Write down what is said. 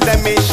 Let me.